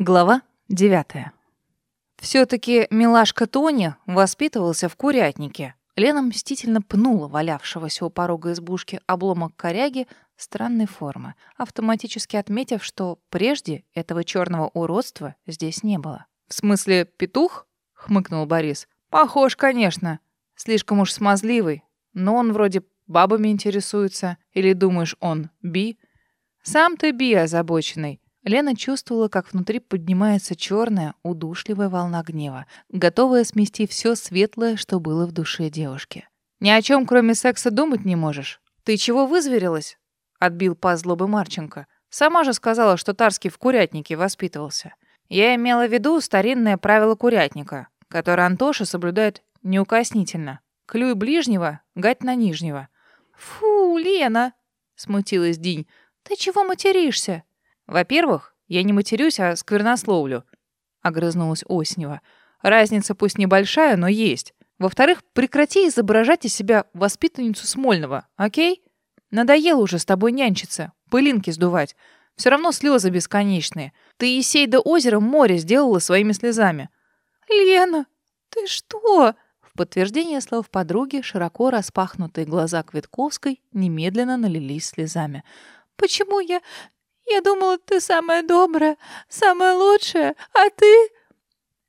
Глава девятая. Все-таки милашка Тони воспитывался в курятнике. Лена мстительно пнула валявшегося у порога избушки обломок коряги странной формы, автоматически отметив, что прежде этого черного уродства здесь не было. «В смысле, петух?» — хмыкнул Борис. «Похож, конечно. Слишком уж смазливый. Но он вроде бабами интересуется. Или думаешь, он би?» «Сам ты би озабоченный. Лена чувствовала, как внутри поднимается черная, удушливая волна гнева, готовая смести все светлое, что было в душе девушки. «Ни о чем, кроме секса, думать не можешь. Ты чего вызверилась?» — отбил по злобы Марченко. «Сама же сказала, что Тарский в курятнике воспитывался. Я имела в виду старинное правило курятника, которое Антоша соблюдает неукоснительно. Клюй ближнего, гать на нижнего». «Фу, Лена!» — смутилась Динь. «Ты чего материшься?» «Во-первых, я не матерюсь, а сквернословлю», — огрызнулась Оснева. «Разница пусть небольшая, но есть. Во-вторых, прекрати изображать из себя воспитанницу Смольного, окей? Надоело уже с тобой нянчиться, пылинки сдувать. Все равно слезы бесконечные. Ты Есей до озера море сделала своими слезами». «Лена, ты что?» В подтверждение слов подруги широко распахнутые глаза Квитковской немедленно налились слезами. «Почему я я думала, ты самая добрая, самая лучшая, а ты...»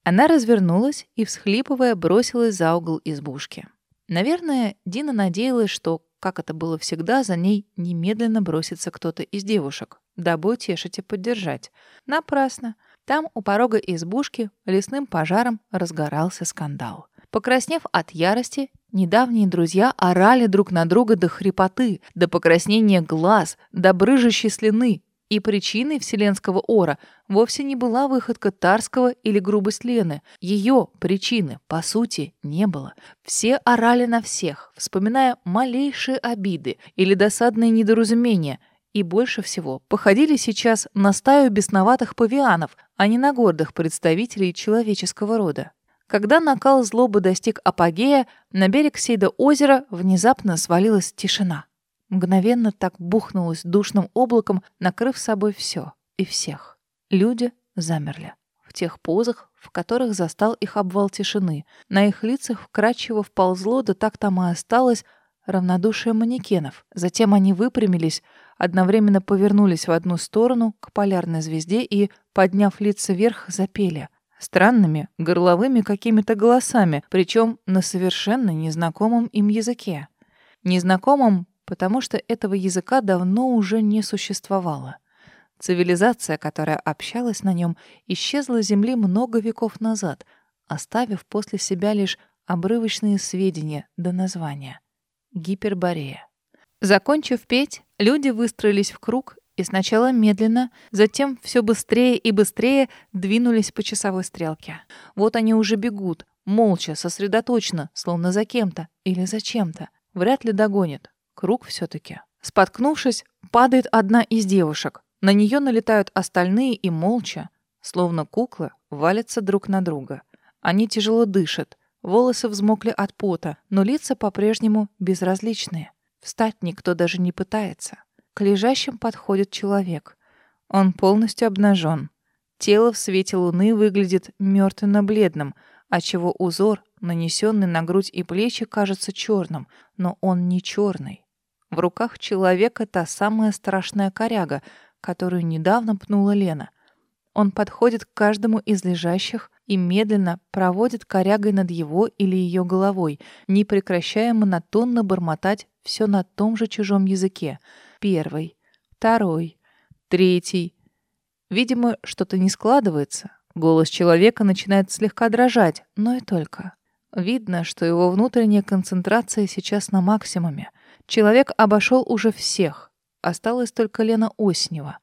Она развернулась и, всхлипывая, бросилась за угол избушки. Наверное, Дина надеялась, что, как это было всегда, за ней немедленно бросится кто-то из девушек, дабы утешить и поддержать. Напрасно. Там, у порога избушки, лесным пожаром разгорался скандал. Покраснев от ярости, недавние друзья орали друг на друга до хрипоты, до покраснения глаз, до брыжущей слюны, и причиной вселенского ора вовсе не была выходка Тарского или грубость Лены. Ее причины, по сути, не было. Все орали на всех, вспоминая малейшие обиды или досадные недоразумения, и больше всего походили сейчас на стаю бесноватых павианов, а не на гордых представителей человеческого рода. Когда накал злобы достиг апогея, на берег Сейда озера внезапно свалилась тишина мгновенно так бухнулась душным облаком, накрыв собой все и всех. Люди замерли в тех позах, в которых застал их обвал тишины. На их лицах вкрадчиво вползло, да так там и осталось, равнодушие манекенов. Затем они выпрямились, одновременно повернулись в одну сторону, к полярной звезде, и, подняв лица вверх, запели. Странными, горловыми какими-то голосами, причем на совершенно незнакомом им языке. Незнакомым потому что этого языка давно уже не существовало. Цивилизация, которая общалась на нем, исчезла с Земли много веков назад, оставив после себя лишь обрывочные сведения до названия — Гиперборея. Закончив петь, люди выстроились в круг и сначала медленно, затем все быстрее и быстрее двинулись по часовой стрелке. Вот они уже бегут, молча, сосредоточенно, словно за кем-то или за чем-то. Вряд ли догонят. Круг все-таки. Споткнувшись, падает одна из девушек. На нее налетают остальные и молча, словно куклы, валятся друг на друга. Они тяжело дышат, волосы взмокли от пота, но лица по-прежнему безразличные. Встать никто даже не пытается. К лежащим подходит человек. Он полностью обнажен. Тело в свете луны выглядит мертвенно-бледным, отчего узор, нанесенный на грудь и плечи, кажется черным, но он не черный. В руках человека та самая страшная коряга, которую недавно пнула Лена. Он подходит к каждому из лежащих и медленно проводит корягой над его или ее головой, не прекращая монотонно бормотать все на том же чужом языке. Первый, второй, третий. Видимо, что-то не складывается. Голос человека начинает слегка дрожать, но и только. Видно, что его внутренняя концентрация сейчас на максимуме. Человек обошел уже всех. Осталась только Лена Оснева.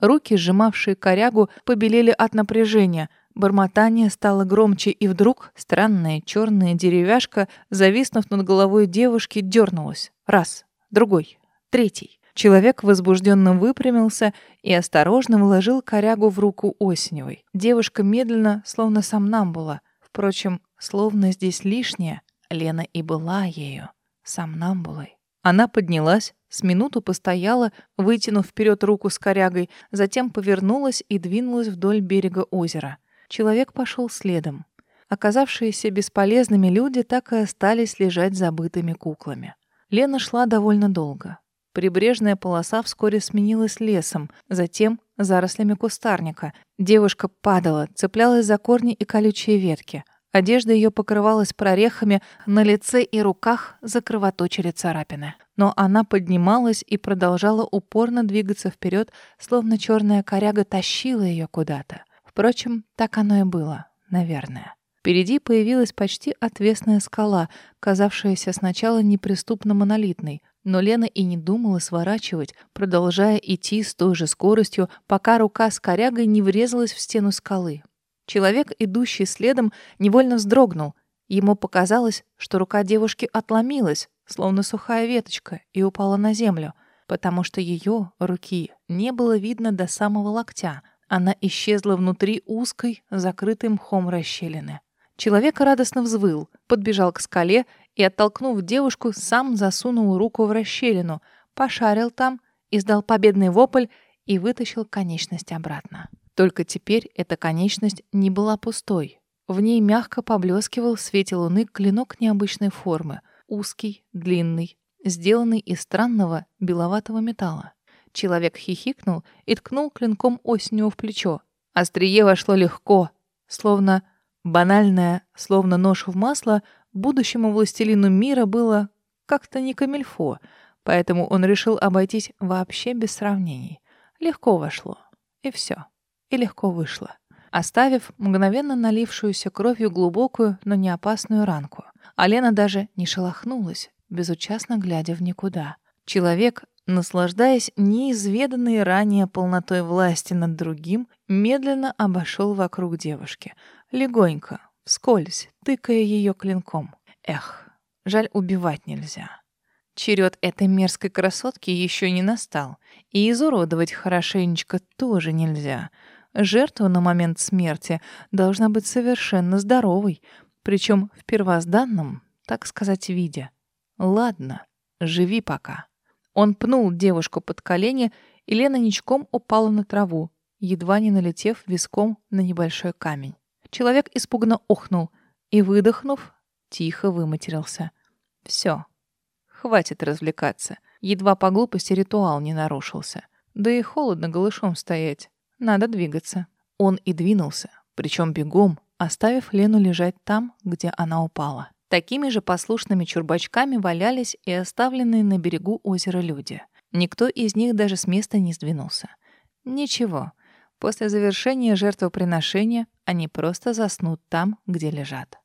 Руки, сжимавшие корягу, побелели от напряжения. Бормотание стало громче, и вдруг странная черная деревяшка, зависнув над головой девушки, дернулась. Раз, другой, третий. Человек возбужденно выпрямился и осторожно вложил корягу в руку Осневой. Девушка медленно, словно сам нам была. Впрочем, словно здесь лишнее, Лена и была ею, сам нам была. Она поднялась, с минуту постояла, вытянув вперед руку с корягой, затем повернулась и двинулась вдоль берега озера. Человек пошел следом. Оказавшиеся бесполезными люди так и остались лежать забытыми куклами. Лена шла довольно долго. Прибрежная полоса вскоре сменилась лесом, затем зарослями кустарника. Девушка падала, цеплялась за корни и колючие ветки. Одежда ее покрывалась прорехами, на лице и руках закровоточили царапины. Но она поднималась и продолжала упорно двигаться вперед, словно черная коряга тащила ее куда-то. Впрочем, так оно и было, наверное. Впереди появилась почти отвесная скала, казавшаяся сначала неприступно монолитной, но Лена и не думала сворачивать, продолжая идти с той же скоростью, пока рука с корягой не врезалась в стену скалы. Человек, идущий следом, невольно вздрогнул. Ему показалось, что рука девушки отломилась, словно сухая веточка, и упала на землю, потому что ее руки не было видно до самого локтя. Она исчезла внутри узкой, закрытой мхом расщелины. Человек радостно взвыл, подбежал к скале и, оттолкнув девушку, сам засунул руку в расщелину, пошарил там, издал победный вопль и вытащил конечность обратно. Только теперь эта конечность не была пустой. В ней мягко поблескивал в свете луны клинок необычной формы, узкий, длинный, сделанный из странного беловатого металла. Человек хихикнул и ткнул клинком осенью в плечо. Острие вошло легко, словно Банальное, словно нож в масло, будущему властелину мира было как-то не камильфо, поэтому он решил обойтись вообще без сравнений. Легко вошло. И все. И легко вышло. Оставив мгновенно налившуюся кровью глубокую, но не опасную ранку. А Лена даже не шелохнулась, безучастно глядя в никуда. Человек, наслаждаясь неизведанной ранее полнотой власти над другим, медленно обошел вокруг девушки — Легонько, вскользь, тыкая ее клинком. Эх, жаль, убивать нельзя. Черед этой мерзкой красотки еще не настал, и изуродовать хорошенечко тоже нельзя. Жертва на момент смерти должна быть совершенно здоровой, причем в первозданном, так сказать, виде. Ладно, живи пока. Он пнул девушку под колени, и Лена ничком упала на траву, едва не налетев виском на небольшой камень. Человек испуганно охнул и, выдохнув, тихо выматерился. Все, хватит развлекаться. Едва по глупости ритуал не нарушился. Да и холодно голышом стоять. Надо двигаться. Он и двинулся, причем бегом, оставив Лену лежать там, где она упала. Такими же послушными чурбачками валялись и оставленные на берегу озера люди. Никто из них даже с места не сдвинулся. Ничего, После завершения жертвоприношения они просто заснут там, где лежат.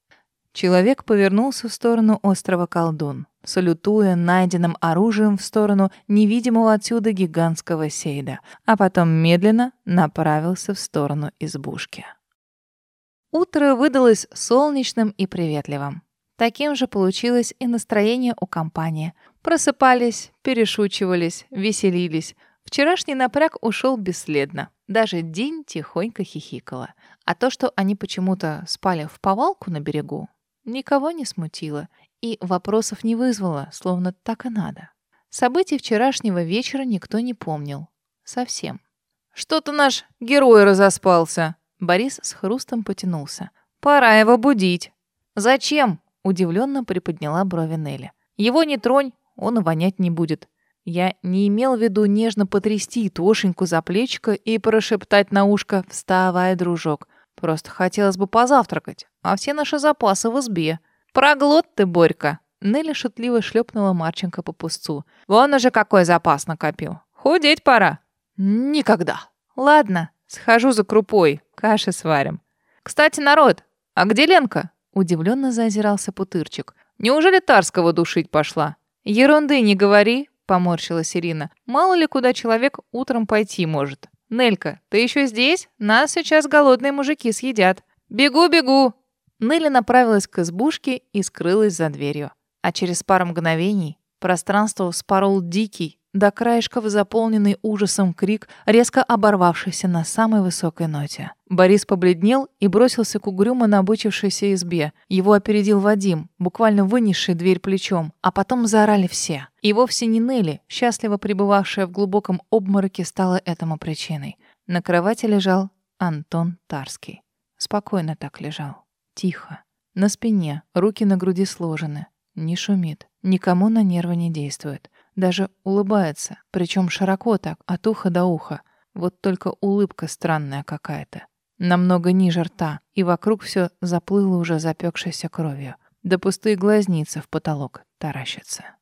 Человек повернулся в сторону острова Колдун, салютуя найденным оружием в сторону невидимого отсюда гигантского сейда, а потом медленно направился в сторону избушки. Утро выдалось солнечным и приветливым. Таким же получилось и настроение у компании. Просыпались, перешучивались, веселились. Вчерашний напряг ушел бесследно. Даже Дин тихонько хихикала. А то, что они почему-то спали в повалку на берегу, никого не смутило и вопросов не вызвало, словно так и надо. Событий вчерашнего вечера никто не помнил. Совсем. «Что-то наш герой разоспался!» Борис с хрустом потянулся. «Пора его будить!» «Зачем?» — удивленно приподняла брови Нелли. «Его не тронь, он вонять не будет. Я не имел в виду нежно потрясти Тошеньку за плечико и прошептать на ушко «Вставай, дружок». Просто хотелось бы позавтракать, а все наши запасы в избе. Проглот ты, Борька!» Нелли шутливо шлепнула Марченко по пустцу. «Вон уже какой запас накопил. Худеть пора». «Никогда». «Ладно, схожу за крупой, каши сварим». «Кстати, народ, а где Ленка?» Удивленно заозирался Путырчик. «Неужели Тарского душить пошла?» «Ерунды не говори, поморщилась Ирина. Мало ли куда человек утром пойти может. Нелька, ты еще здесь? Нас сейчас голодные мужики съедят. Бегу, бегу. Нелли направилась к избушке и скрылась за дверью. А через пару мгновений пространство вспорол дикий, до краешков заполненный ужасом крик, резко оборвавшийся на самой высокой ноте. Борис побледнел и бросился к угрюмо набычившейся избе. Его опередил Вадим, буквально вынесший дверь плечом, а потом заорали все. И вовсе не Нелли, счастливо пребывавшая в глубоком обмороке, стала этому причиной. На кровати лежал Антон Тарский. Спокойно так лежал. Тихо. На спине, руки на груди сложены. Не шумит. Никому на нервы не действует. Даже улыбается, причем широко так, от уха до уха. Вот только улыбка странная какая-то. Намного ниже рта, и вокруг все заплыло уже запекшейся кровью. Да пустые глазницы в потолок таращатся.